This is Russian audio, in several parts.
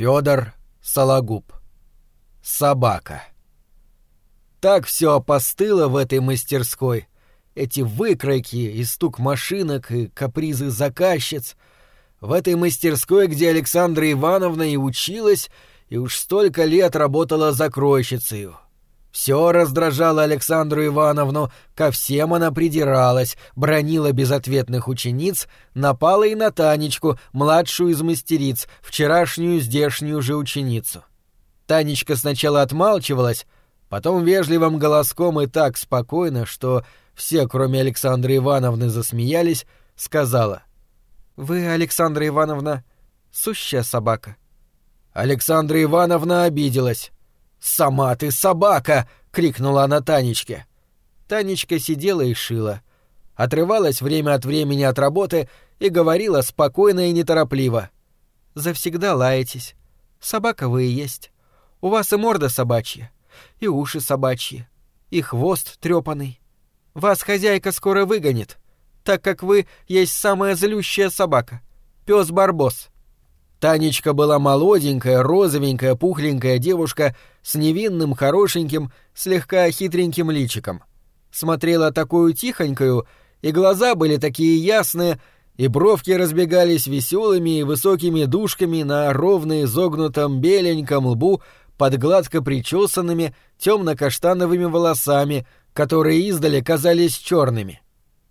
Федор Сологуб. Собака. Так все опостыло в этой мастерской. Эти выкройки и стук машинок, и капризы заказчиц. В этой мастерской, где Александра Ивановна и училась, и уж столько лет работала закройщицей. Все раздражало Александру Ивановну, ко всем она придиралась, бронила безответных учениц, напала и на Танечку, младшую из мастериц, вчерашнюю здешнюю же ученицу. Танечка сначала отмалчивалась, потом вежливым голоском и так спокойно, что все, кроме Александры Ивановны, засмеялись, сказала. «Вы, Александра Ивановна, сущая собака». Александра Ивановна обиделась. «Сама ты собака!» — крикнула она Танечке. Танечка сидела и шила. Отрывалась время от времени от работы и говорила спокойно и неторопливо. «Завсегда лаетесь. Собака вы и есть. У вас и морда собачья, и уши собачьи, и хвост трепанный. Вас хозяйка скоро выгонит, так как вы есть самая злющая собака. Пес Барбос. Танечка была молоденькая, розовенькая, пухленькая девушка с невинным, хорошеньким, слегка хитреньким личиком. Смотрела такую тихонькую, и глаза были такие ясные, и бровки разбегались веселыми и высокими дужками на ровно изогнутом беленьком лбу под гладко причесанными темно-каштановыми волосами, которые издали казались черными.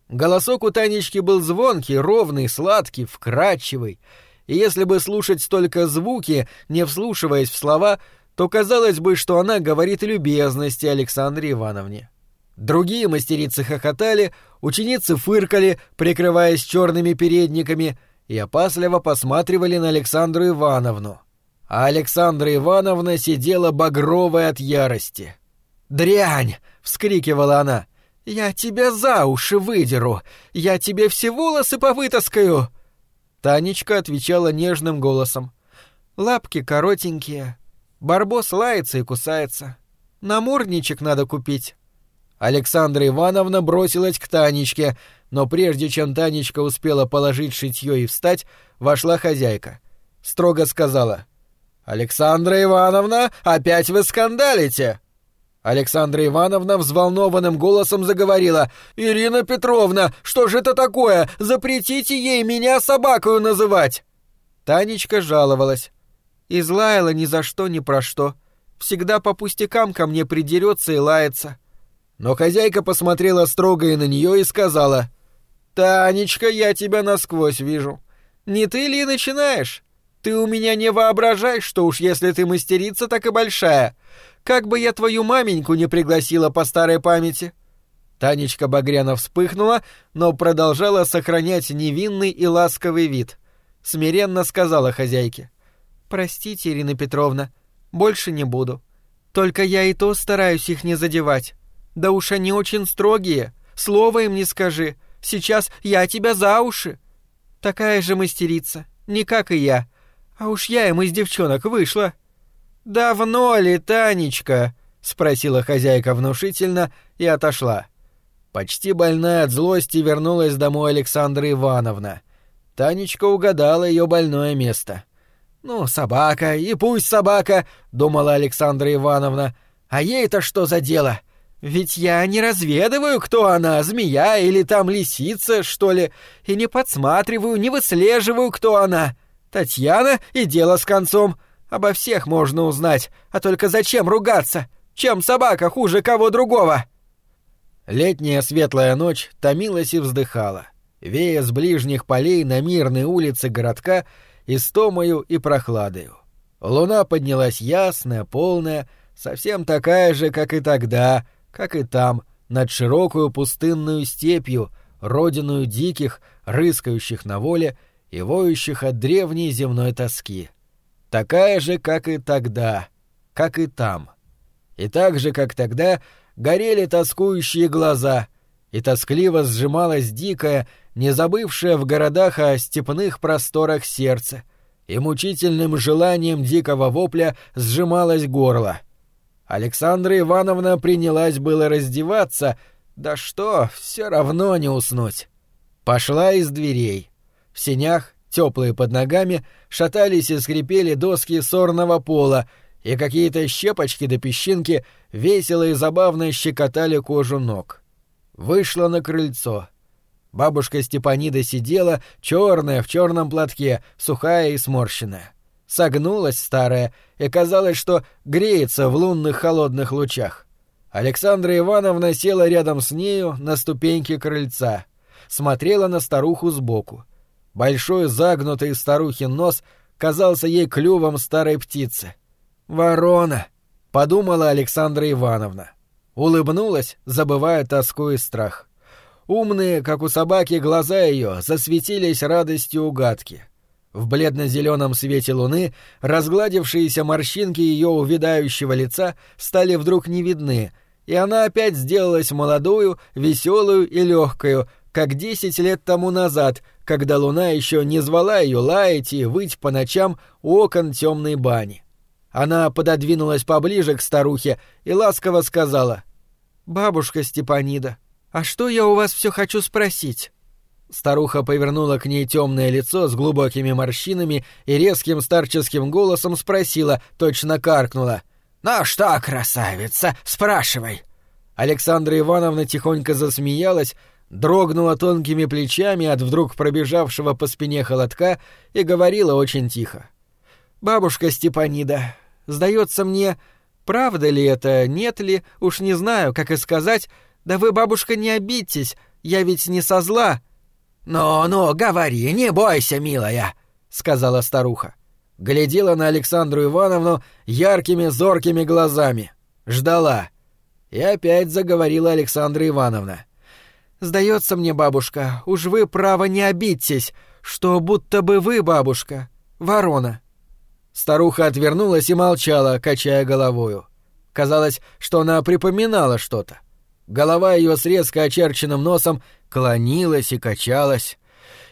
Голосок у Танечки был звонкий, ровный, сладкий, вкрадчивый — и если бы слушать столько звуки, не вслушиваясь в слова, то казалось бы, что она говорит любезности Александре Ивановне. Другие мастерицы хохотали, ученицы фыркали, прикрываясь черными передниками, и опасливо посматривали на Александру Ивановну. А Александра Ивановна сидела багровая от ярости. «Дрянь!» — вскрикивала она. «Я тебя за уши выдеру! Я тебе все волосы повытаскаю!» Танечка отвечала нежным голосом. «Лапки коротенькие. Барбос лается и кусается. Намордничек надо купить». Александра Ивановна бросилась к Танечке, но прежде чем Танечка успела положить шитьё и встать, вошла хозяйка. Строго сказала. «Александра Ивановна, опять вы скандалите!» Александра Ивановна взволнованным голосом заговорила. «Ирина Петровна, что же это такое? Запретите ей меня собакою называть!» Танечка жаловалась. Излаяла ни за что, ни про что. Всегда по пустякам ко мне придерется и лается. Но хозяйка посмотрела строго и на нее и сказала. «Танечка, я тебя насквозь вижу. Не ты ли начинаешь? Ты у меня не воображай, что уж если ты мастерица, так и большая. Как бы я твою маменьку не пригласила по старой памяти. Танечка Багряна вспыхнула, но продолжала сохранять невинный и ласковый вид. Смиренно сказала хозяйке. «Простите, Ирина Петровна, больше не буду. Только я и то стараюсь их не задевать. Да уж они очень строгие. Слова им не скажи. Сейчас я тебя за уши. Такая же мастерица, не как и я. А уж я им из девчонок вышла. «Давно ли, Танечка?» — спросила хозяйка внушительно и отошла. Почти больная от злости вернулась домой Александра Ивановна. Танечка угадала ее больное место. «Ну, собака, и пусть собака», — думала Александра Ивановна. «А ей-то что за дело? Ведь я не разведываю, кто она, змея или там лисица, что ли, и не подсматриваю, не выслеживаю, кто она. Татьяна и дело с концом. Обо всех можно узнать, а только зачем ругаться? Чем собака хуже кого другого?» Летняя светлая ночь томилась и вздыхала, вея с ближних полей на мирные улицы городка истомою и прохладою. Луна поднялась ясная, полная, совсем такая же, как и тогда, как и там, над широкую пустынную степью, родиную диких, рыскающих на воле и воющих от древней земной тоски такая же, как и тогда, как и там. И так же, как тогда, горели тоскующие глаза, и тоскливо сжималось дикое, не забывшее в городах о степных просторах сердце, и мучительным желанием дикого вопля сжималось горло. Александра Ивановна принялась было раздеваться, да что, все равно не уснуть. Пошла из дверей. В сенях Теплые под ногами шатались и скрипели доски сорного пола, и какие-то щепочки до песчинки весело и забавно щекотали кожу ног. Вышла на крыльцо. Бабушка Степанида сидела, черная, в черном платке, сухая и сморщенная. Согнулась старая, и казалось, что греется в лунных холодных лучах. Александра Ивановна села рядом с нею на ступеньке крыльца, смотрела на старуху сбоку. Большой загнутый старухин нос казался ей клювом старой птицы. «Ворона!» — подумала Александра Ивановна. Улыбнулась, забывая тоску и страх. Умные, как у собаки, глаза ее засветились радостью угадки. В бледно-зеленом свете луны разгладившиеся морщинки ее увядающего лица стали вдруг не видны, и она опять сделалась молодую, веселую и легкую, как десять лет тому назад, когда луна еще не звала ее лаять и выть по ночам у окон темной бани. Она пододвинулась поближе к старухе и ласково сказала «Бабушка Степанида, а что я у вас все хочу спросить?» Старуха повернула к ней темное лицо с глубокими морщинами и резким старческим голосом спросила, точно каркнула. «Ну что, красавица, спрашивай!» Александра Ивановна тихонько засмеялась, дрогнула тонкими плечами от вдруг пробежавшего по спине холодка и говорила очень тихо. «Бабушка Степанида, сдается мне, правда ли это, нет ли, уж не знаю, как и сказать, да вы, бабушка, не обидьтесь, я ведь не со зла». «Ну-ну, говори, не бойся, милая», — сказала старуха. Глядела на Александру Ивановну яркими зоркими глазами. Ждала. И опять заговорила Александра Ивановна. «Сдается мне, бабушка, уж вы, право, не обидьтесь, что будто бы вы, бабушка, ворона». Старуха отвернулась и молчала, качая головою. Казалось, что она припоминала что-то. Голова ее с резко очерченным носом клонилась и качалась.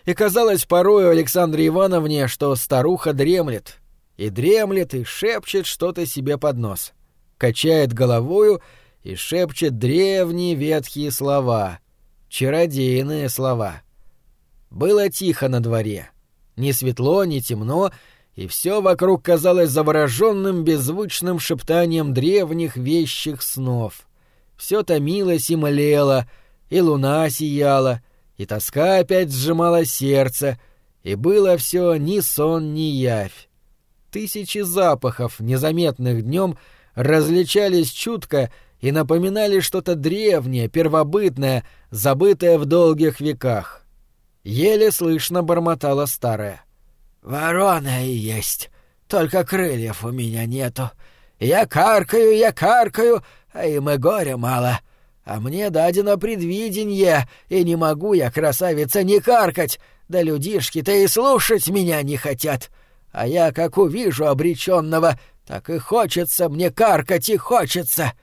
И казалось порою Александре Ивановне, что старуха дремлет. И дремлет, и шепчет что-то себе под нос. Качает головою и шепчет древние ветхие слова. Чародейные слова. Было тихо на дворе. Ни светло, ни темно, и все вокруг казалось завороженным беззвучным шептанием древних вещих снов. Все томилось и молело, и луна сияла, и тоска опять сжимала сердце, и было все ни сон, ни явь. Тысячи запахов, незаметных днем, различались чутко и напоминали что-то древнее, первобытное, забытое в долгих веках. Еле слышно бормотала старая. «Ворона и есть, только крыльев у меня нету. Я каркаю, я каркаю, им и горя мало. А мне дадено предвиденье, и не могу я, красавица, не каркать, да людишки-то и слушать меня не хотят. А я, как увижу обреченного, так и хочется мне каркать, и хочется».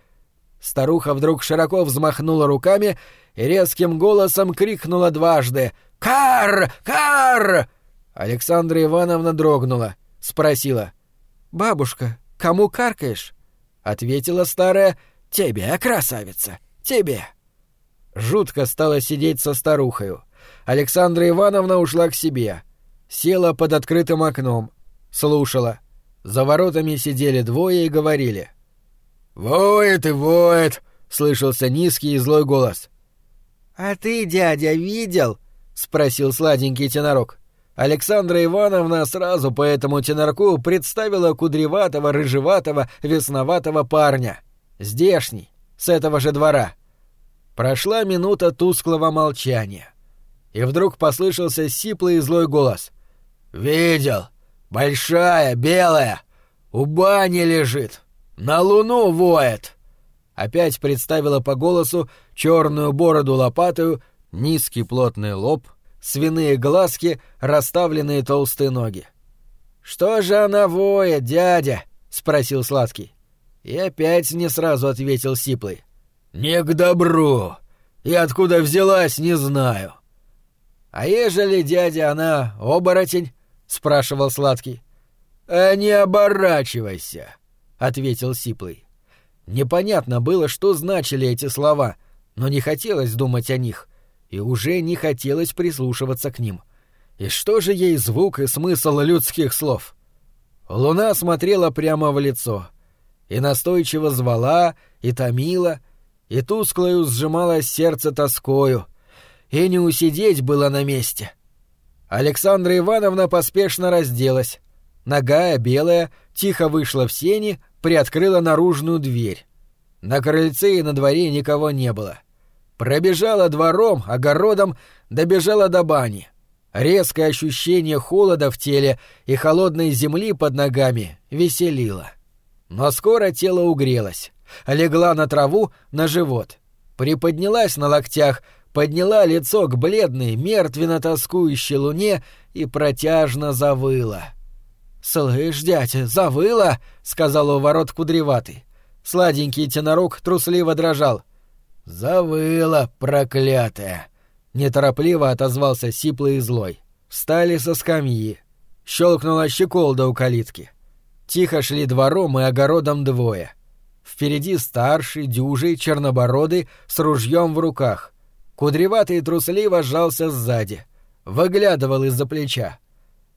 Старуха вдруг широко взмахнула руками и резким голосом крикнула дважды «Кар! Кар!» Александра Ивановна дрогнула, спросила «Бабушка, кому каркаешь?» Ответила старая «Тебе, красавица, тебе!» Жутко стало сидеть со старухою. Александра Ивановна ушла к себе. Села под открытым окном. Слушала. За воротами сидели двое и говорили. «Воет и воет!» — слышался низкий и злой голос. «А ты, дядя, видел?» — спросил сладенький тенорок. Александра Ивановна сразу по этому тенорку представила кудреватого, рыжеватого, весноватого парня. Здешний, с этого же двора. Прошла минута тусклого молчания. И вдруг послышался сиплый и злой голос. «Видел! Большая, белая! У бани лежит! На луну воет!» Опять представила по голосу черную бороду лопатую, низкий плотный лоб, свиные глазки, расставленные толстые ноги. «Что же она воет, дядя?» — спросил Сладкий. И опять не сразу ответил Сиплый. «Не к добру. И откуда взялась, не знаю». «А ежели, дядя, она оборотень?» — спрашивал Сладкий. «А не оборачивайся», — ответил Сиплый. Непонятно было, что значили эти слова, но не хотелось думать о них, и уже не хотелось прислушиваться к ним. И что же ей звук и смысл людских слов? Луна смотрела прямо в лицо и настойчиво звала, и томила, и тусклою сжимала сердце тоскою, и не усидеть было на месте. Александра Ивановна поспешно разделась. Ногая, белая, тихо вышла в сени, приоткрыла наружную дверь. На крыльце и на дворе никого не было. Пробежала двором, огородом, добежала до бани. Резкое ощущение холода в теле и холодной земли под ногами веселило. Но скоро тело угрелось. Легла на траву, на живот. Приподнялась на локтях, подняла лицо к бледной, мертвенно-тоскующей луне и протяжно завыла. «Слышь, дядя, завыла!» — сказал у ворот кудреватый. Сладенький тенорок трусливо дрожал. «Завыла, проклятая!» Неторопливо отозвался сиплый и злой. Встали со скамьи. Щелкнула щеколда у калитки. Тихо шли двором и огородом двое. Впереди старший, дюжий, чернобородый, с ружьем в руках. Кудреватый трусливо сжался сзади. Выглядывал из-за плеча.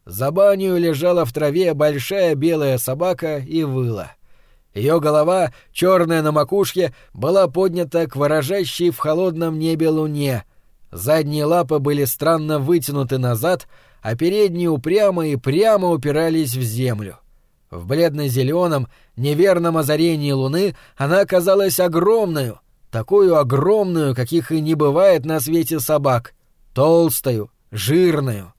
За баню лежала в траве большая белая собака и выла. Ее голова, черная на макушке, была поднята к выражающей в холодном небе луне. Задние лапы были странно вытянуты назад, а передние упрямо и прямо упирались в землю. В бледно-зеленом, неверном озарении луны она казалась огромную, такую огромную, каких и не бывает на свете собак, толстую, жирную.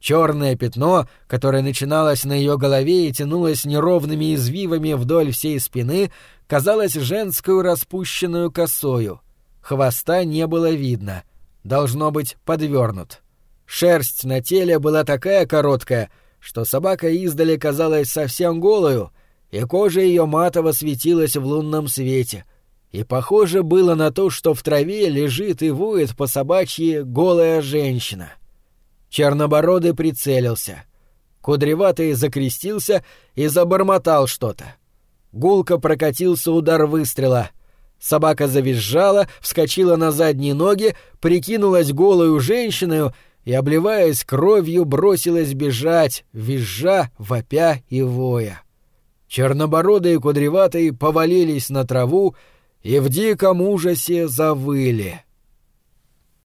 Черное пятно, которое начиналось на ее голове и тянулось неровными извивами вдоль всей спины, казалось женскую распущенную косою. Хвоста не было видно. Должно быть подвернут. Шерсть на теле была такая короткая — что собака издали казалась совсем голою, и кожа ее матово светилась в лунном свете, и похоже было на то, что в траве лежит и воет по собачьи голая женщина. Чернобородый прицелился. Кудреватый закрестился и забормотал что-то. Гулко прокатился удар выстрела. Собака завизжала, вскочила на задние ноги, прикинулась голою женщиной и, обливаясь кровью, бросилась бежать, визжа, вопя и воя. Чернобородые кудреватые повалились на траву и в диком ужасе завыли —